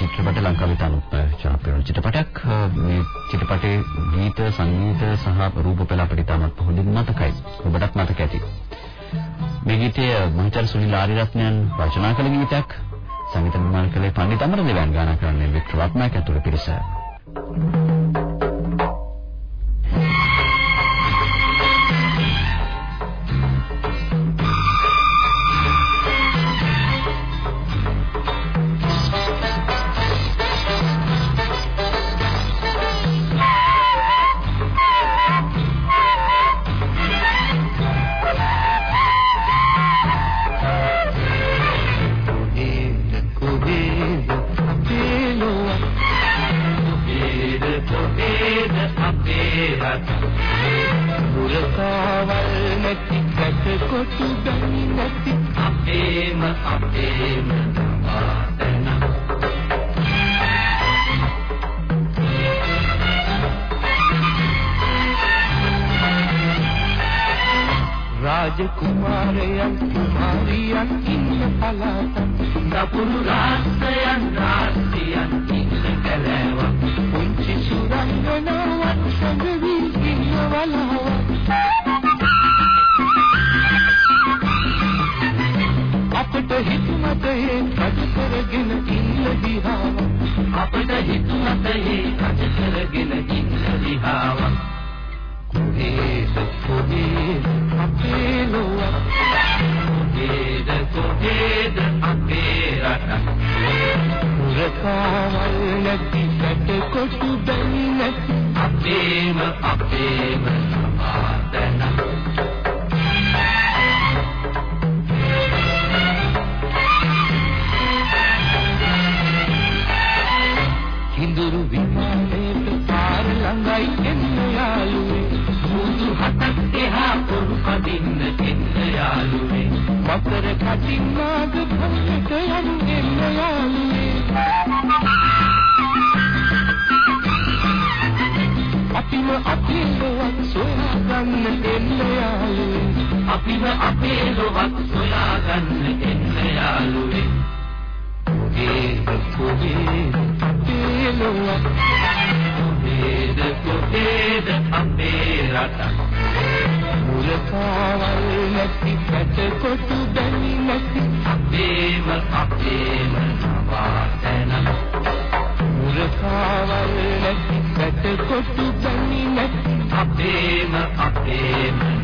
චිත්‍රපට ලංකාවේ තනුත් ජනප්‍රිය චිත්‍රපටයක්. මේ චිත්‍රපටයේ ගීත, සංගීත සහ රූපපල අපිට තාමත් හොඳින් මතකයි. ඔබටත් මතක ඇති. මේ ගීතය මහචාර්ය සුනිල් ආරියරත්නයන් රචනා කළ ගීතයක්. සංගීත නිර්මාණ කළේ පණ්ඩිත අමරදේවයන් ගායනා කරන්නේ වික්ටර් රත්නායක ඇතුළු පිරිස. Thank you. රාජ කුමාරයන් කුමාරියන් ඉන්න පළාත නපුරු රාජ්‍යයන් අපට හිතුමත හේ රජ කරගෙන ඉන්න දිහාවක් අපට හිතුමත හේ රජ කරගෙන ඉන්න දිහාවක් කොහේද කොහේද අපේ ලොව කොහේද කොහේද අපේ රට පුරකාවල් නැති සැට කොටු බැලි නැති අපේම අපේම පොරු පදින්න එන්න යාළුවේ. මකර කටින් නාග පොන්නට යනු එන්න යාළුවේ. අපිම අපේ ලොවක් සොයාගන්න එන්න යාළුවේ. අපිම අපේ ලොවක් සොයාගන්න එන්න යාළුවේ. කොහේද කොහේද අපේ ලොවක් කොහේද කොහේද අපේ රට මුලකාවල් නැති පැට කොටු බැලි නැති අපේම අපේම නවාතන. මුලකාවල් නැති පැට කොටු බැලි නැති අපේම අපේම